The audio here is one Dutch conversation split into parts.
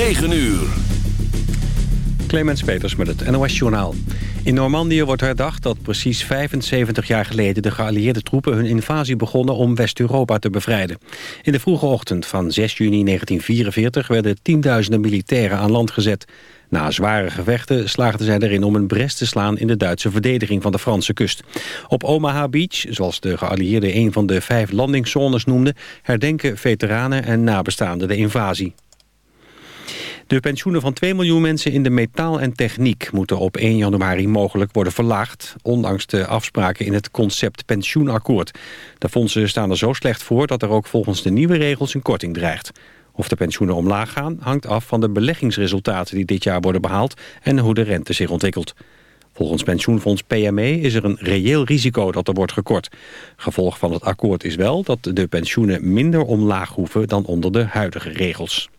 9 uur. Clemens Peters met het NOS Journaal. In Normandië wordt herdacht dat precies 75 jaar geleden... de geallieerde troepen hun invasie begonnen om West-Europa te bevrijden. In de vroege ochtend van 6 juni 1944 werden tienduizenden militairen aan land gezet. Na zware gevechten slaagden zij erin om een brest te slaan... in de Duitse verdediging van de Franse kust. Op Omaha Beach, zoals de geallieerden een van de vijf landingszones noemden... herdenken veteranen en nabestaanden de invasie. De pensioenen van 2 miljoen mensen in de metaal en techniek... moeten op 1 januari mogelijk worden verlaagd... ondanks de afspraken in het concept pensioenakkoord. De fondsen staan er zo slecht voor... dat er ook volgens de nieuwe regels een korting dreigt. Of de pensioenen omlaag gaan hangt af van de beleggingsresultaten... die dit jaar worden behaald en hoe de rente zich ontwikkelt. Volgens pensioenfonds PME is er een reëel risico dat er wordt gekort. Gevolg van het akkoord is wel dat de pensioenen minder omlaag hoeven... dan onder de huidige regels.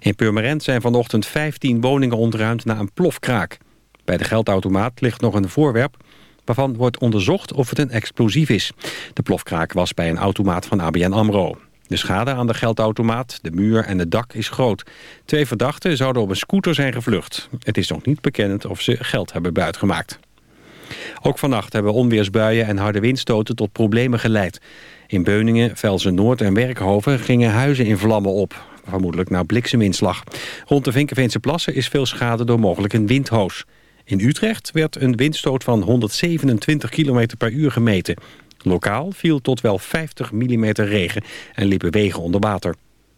In Purmerend zijn vanochtend 15 woningen ontruimd na een plofkraak. Bij de geldautomaat ligt nog een voorwerp waarvan wordt onderzocht of het een explosief is. De plofkraak was bij een automaat van ABN AMRO. De schade aan de geldautomaat, de muur en het dak is groot. Twee verdachten zouden op een scooter zijn gevlucht. Het is nog niet bekend of ze geld hebben buitgemaakt. Ook vannacht hebben onweersbuien en harde windstoten tot problemen geleid. In Beuningen, Velzen Noord en Werkhoven gingen huizen in vlammen op vermoedelijk na blikseminslag. Rond de Vinkenveense plassen is veel schade door mogelijk een windhoos. In Utrecht werd een windstoot van 127 km per uur gemeten. Lokaal viel tot wel 50 mm regen en liepen wegen onder water.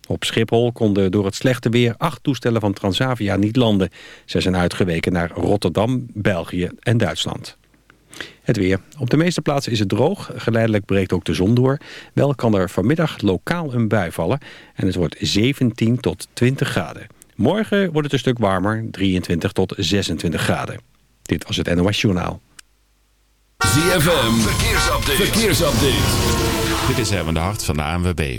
Op Schiphol konden door het slechte weer acht toestellen van Transavia niet landen. Ze zijn uitgeweken naar Rotterdam, België en Duitsland. Het weer. Op de meeste plaatsen is het droog. Geleidelijk breekt ook de zon door. Wel kan er vanmiddag lokaal een bui vallen. En het wordt 17 tot 20 graden. Morgen wordt het een stuk warmer. 23 tot 26 graden. Dit was het NOS Journaal. ZFM. Verkeersupdate. Verkeersupdate. Dit is Erwin de Hart van de ANWB.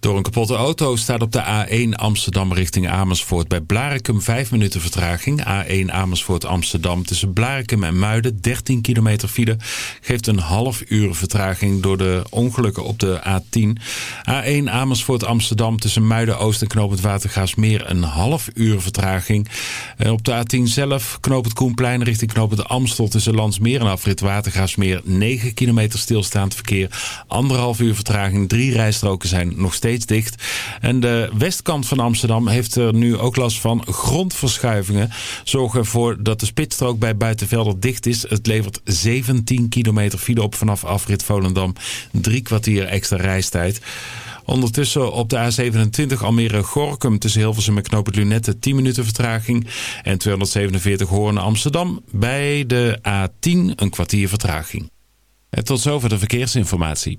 Door een kapotte auto staat op de A1 Amsterdam richting Amersfoort bij Blarikum 5 minuten vertraging. A1 Amersfoort Amsterdam tussen Blarikum en Muiden 13 kilometer file. Geeft een half uur vertraging door de ongelukken op de A10. A1 Amersfoort Amsterdam tussen Muiden Oost en Knoop het Watergaasmeer een half uur vertraging. En op de A10 zelf Knoop het Koenplein richting Knoop het Amstel tussen Landsmeer en Afrit Watergaasmeer 9 kilometer stilstaand verkeer. Anderhalf uur vertraging. Drie rijstroken zijn nog steeds dicht. En de westkant van Amsterdam heeft er nu ook last van grondverschuivingen. Zorgen ervoor dat de spitsstrook bij Buitenvelder dicht is. Het levert 17 kilometer file op vanaf afrit Volendam. Drie kwartier extra reistijd. Ondertussen op de A27 Almere-Gorkum tussen Hilversum en Knoop Lunette 10 minuten vertraging. En 247 Hoorn Amsterdam bij de A10 een kwartier vertraging. En tot zover de verkeersinformatie.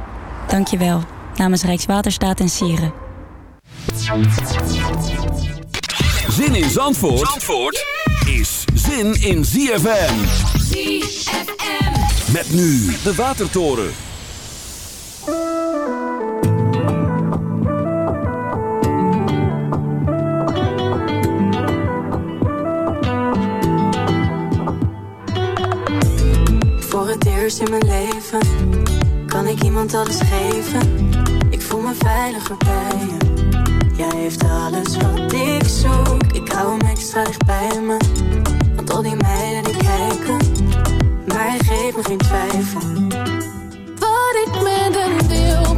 Dank je wel. Namens Rijkswaterstaat en Sieren. Zin in Zandvoort, Zandvoort is zin in ZFM. ZFM. Met nu de Watertoren. Voor het eerst in mijn leven kan ik iemand alles geven. Ik voel me veiliger bij je. Jij heeft alles wat ik zoek. Ik hou hem extra dicht bij me. Want al die meiden die kijken, maar hij geeft me geen twijfel. Wat ik met hem deel,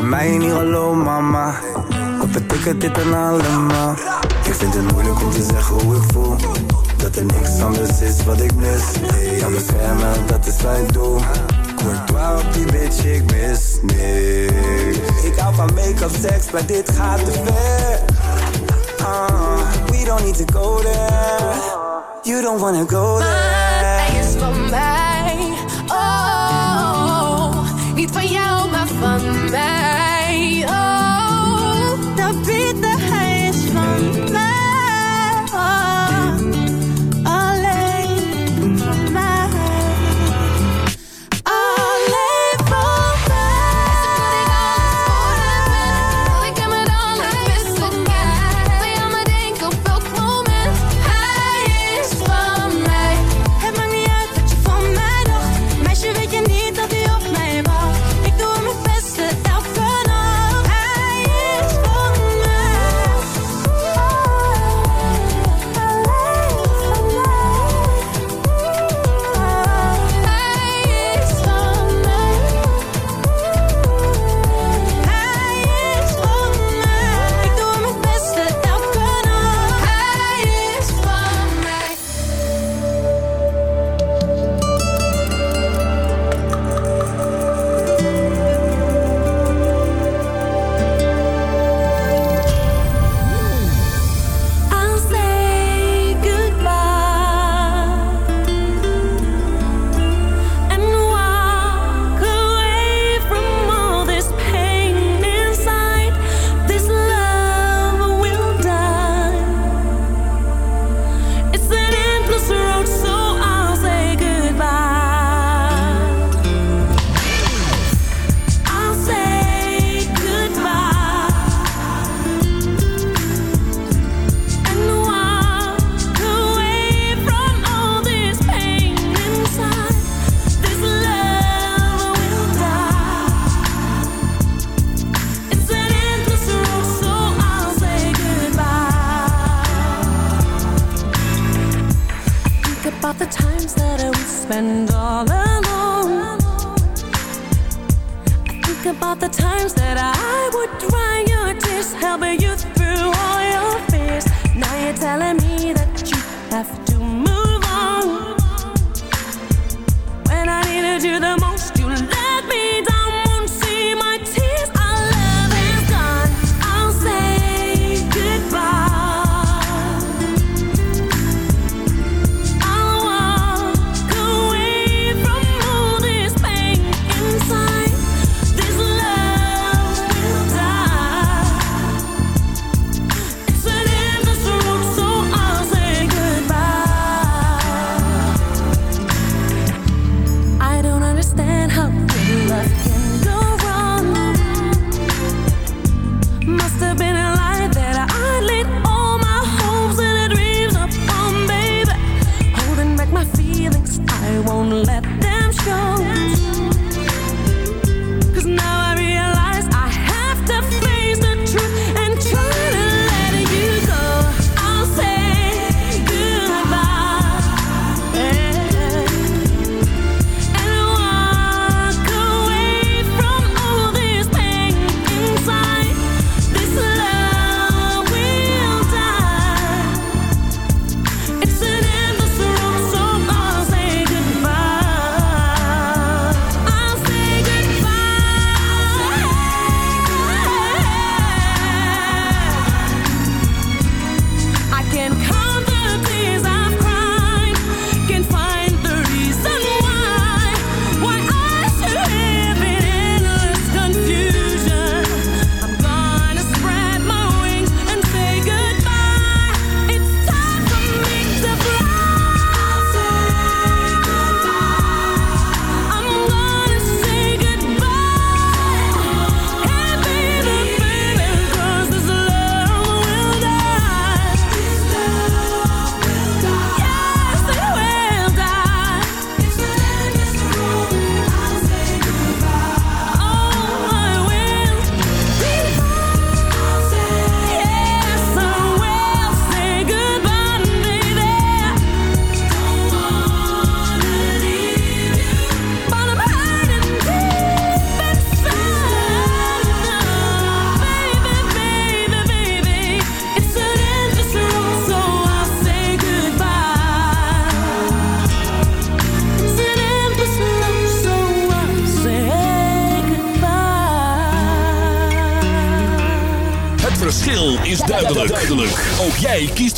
je mij niet gelooft, mama. Wat betekent dit dan allemaal? Ik vind het moeilijk om te zeggen hoe ik voel. Dat er niks anders is wat ik mis. Hey, kan beschermen, dat is wat ik doe. Courtois op die bitch, ik mis niks. Ik hou van make-up, seks, maar dit gaat te ver. Uh, we don't need to go there. You don't wanna go there. Hij is van mij. Oh, niet van jou, maar van mij.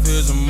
life is a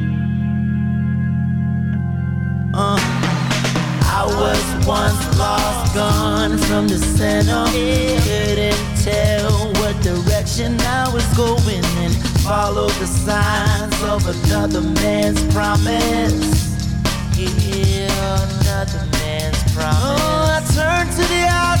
Gone from the center. Couldn't tell what direction I was going and followed the signs of another man's promise. Yeah, another man's promise. Oh, I turned to the outside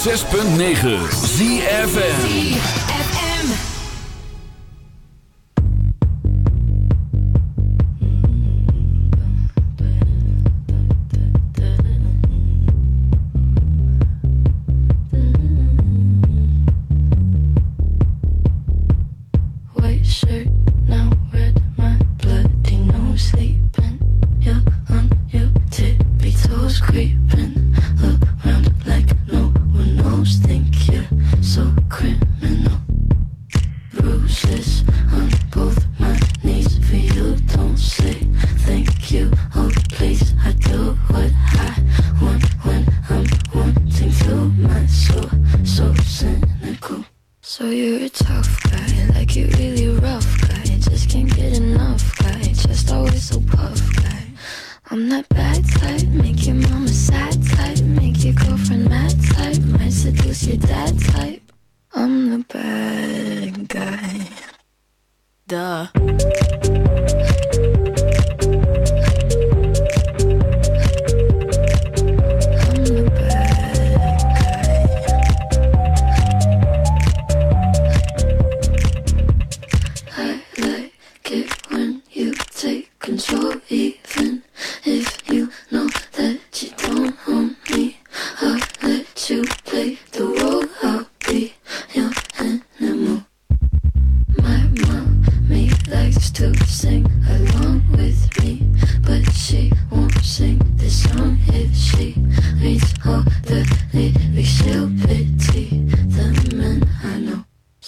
106.9 ZFM.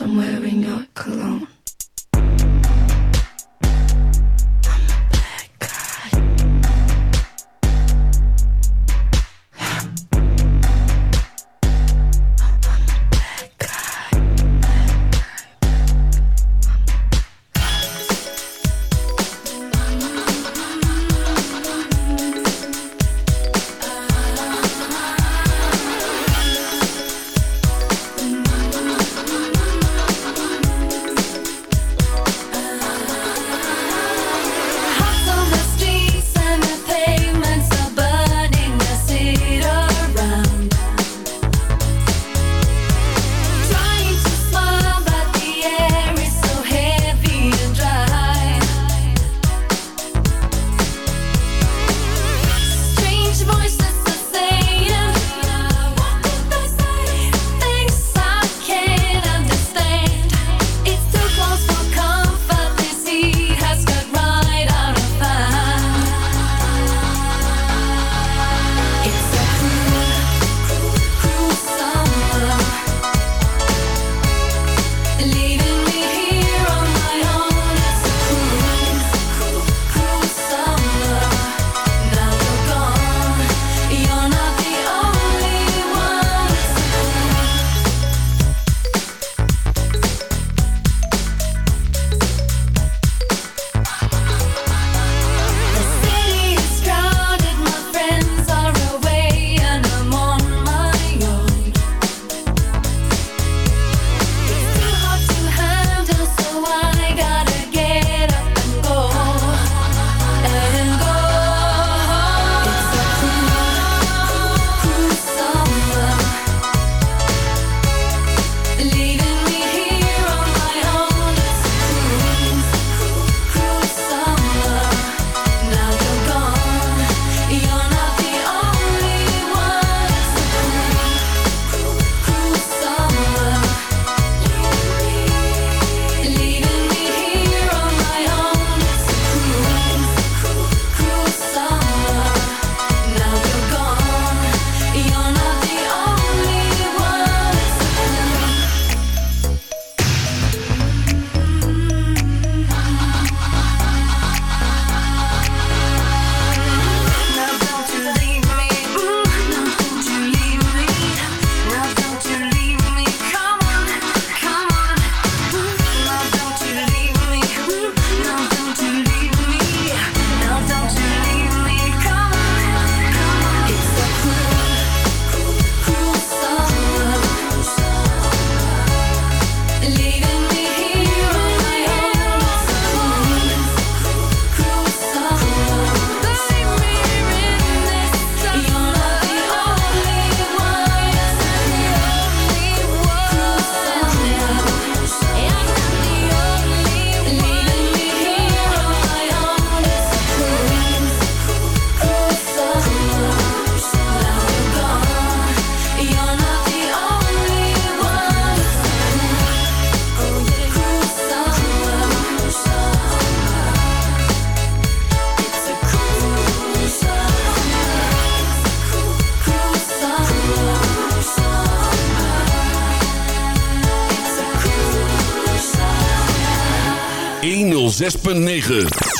somewhere in your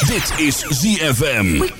Dit is ZFM.